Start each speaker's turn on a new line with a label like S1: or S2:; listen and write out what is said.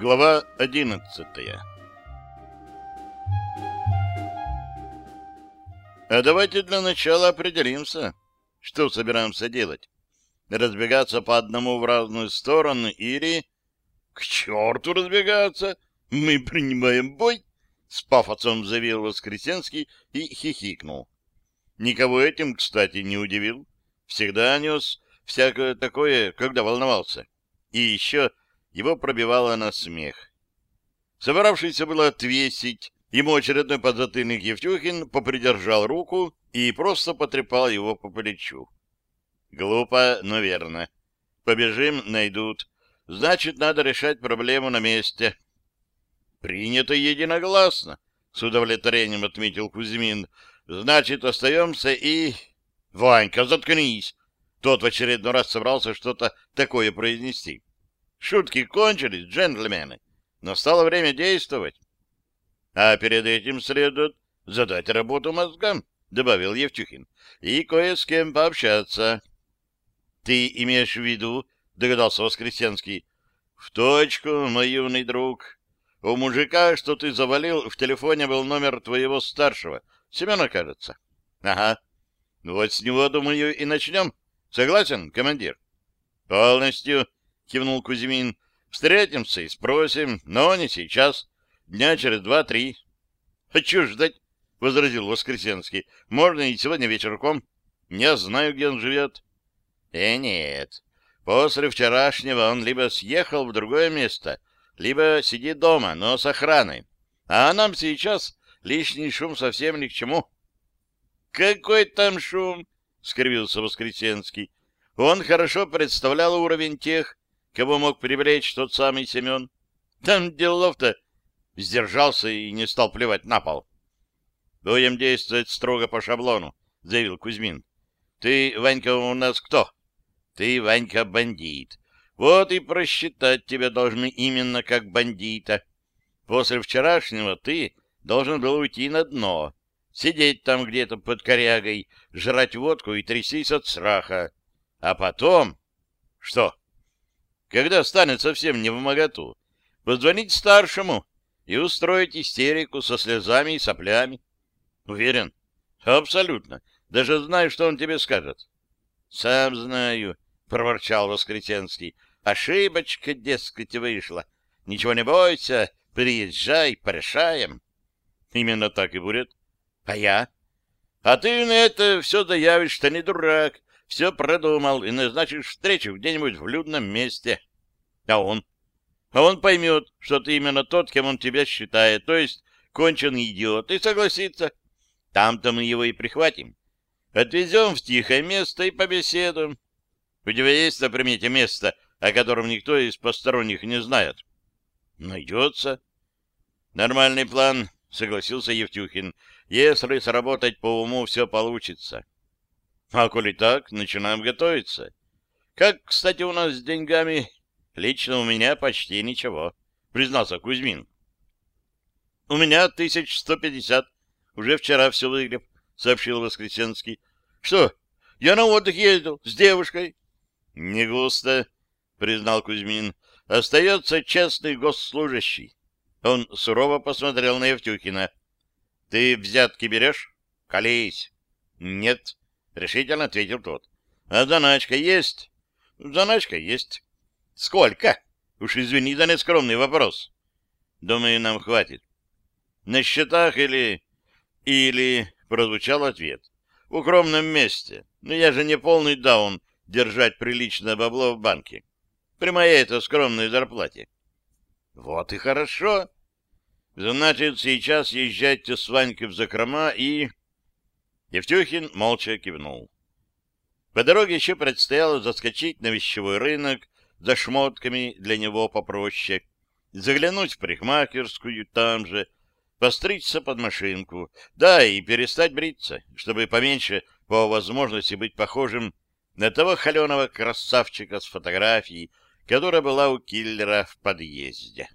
S1: Глава одиннадцатая А давайте для начала определимся, что собираемся делать. Разбегаться по одному в разные стороны или... К черту разбегаться! Мы принимаем бой! С пафосом заявил Воскресенский и хихикнул. Никого этим, кстати, не удивил. Всегда нес всякое такое, когда волновался. И еще его пробивало на смех. Собравшийся было отвесить, ему очередной подзатыльник Евтюхин попридержал руку и просто потрепал его по плечу. Глупо, но верно. Побежим, найдут. Значит, надо решать проблему на месте. Принято единогласно, с удовлетворением отметил Кузьмин. Значит, остаемся и... Ванька, заткнись! Тот в очередной раз собрался что-то такое произнести. Шутки кончились, джентльмены. Настало время действовать. А перед этим следует задать работу мозгам, добавил Евтюхин, и кое с кем пообщаться. Ты имеешь в виду, догадался Воскресенский, в точку, мой юный друг. У мужика, что ты завалил, в телефоне был номер твоего старшего, Семена, кажется. Ага. Вот с него, думаю, и начнем. Согласен, командир? Полностью, кивнул Кузьмин. Встретимся и спросим, но не сейчас. Дня через два-три. Хочу ждать, возразил Воскресенский. Можно и сегодня вечерком. Не знаю, где он живет. Э, нет. После вчерашнего он либо съехал в другое место, либо сидит дома, но с охраной. А нам сейчас лишний шум совсем ни к чему. — Какой там шум? — скривился Воскресенский. Он хорошо представлял уровень тех, кого мог привлечь тот самый Семен. Там делов-то сдержался и не стал плевать на пол. — Будем действовать строго по шаблону, — заявил Кузьмин. — Ты, Ванька, у нас кто? Ты, Ванька, бандит. Вот и просчитать тебя должны именно как бандита. После вчерашнего ты должен был уйти на дно, сидеть там где-то под корягой, жрать водку и трясись от страха. А потом... Что? Когда станет совсем не в моготу, позвонить старшему и устроить истерику со слезами и соплями. Уверен? Абсолютно. Даже знаю, что он тебе скажет. Сам знаю. — проворчал Воскресенский. — Ошибочка, дескать, вышла. Ничего не бойся, приезжай, порешаем. — Именно так и будет. — А я? — А ты на это все заявишь, что не дурак, все продумал и назначишь встречу где-нибудь в людном месте. — А он? — А он поймет, что ты именно тот, кем он тебя считает, то есть конченый идиот, и согласится. Там-то мы его и прихватим. Отвезем в тихое место и побеседуем. У тебя есть на примете место, о котором никто из посторонних не знает? Найдется. Нормальный план, согласился Евтюхин. Если сработать по уму, все получится. А коли так, начинаем готовиться. Как, кстати, у нас с деньгами? Лично у меня почти ничего, признался Кузьмин. У меня тысяч сто пятьдесят. Уже вчера все выгреб, сообщил Воскресенский. Что? Я на отдых ездил с девушкой. — Не густо, — признал Кузьмин. — Остается честный госслужащий. Он сурово посмотрел на Евтюхина. — Ты взятки берешь? — Колись. — Нет, — решительно ответил тот. — А заначка есть? — Заначка есть. — Сколько? Уж извини за нескромный вопрос. — Думаю, нам хватит. — На счетах или... Или... — прозвучал ответ. — В укромном месте. Но я же не полный даун держать приличное бабло в банке. При моей-то скромной зарплате. Вот и хорошо. Значит, сейчас езжайте с Ванькой в закрома и... Евтюхин молча кивнул. По дороге еще предстояло заскочить на вещевой рынок за шмотками для него попроще, заглянуть в парикмахерскую там же, постричься под машинку, да и перестать бриться, чтобы поменьше по возможности быть похожим на того холеного красавчика с фотографией, которая была у киллера в подъезде.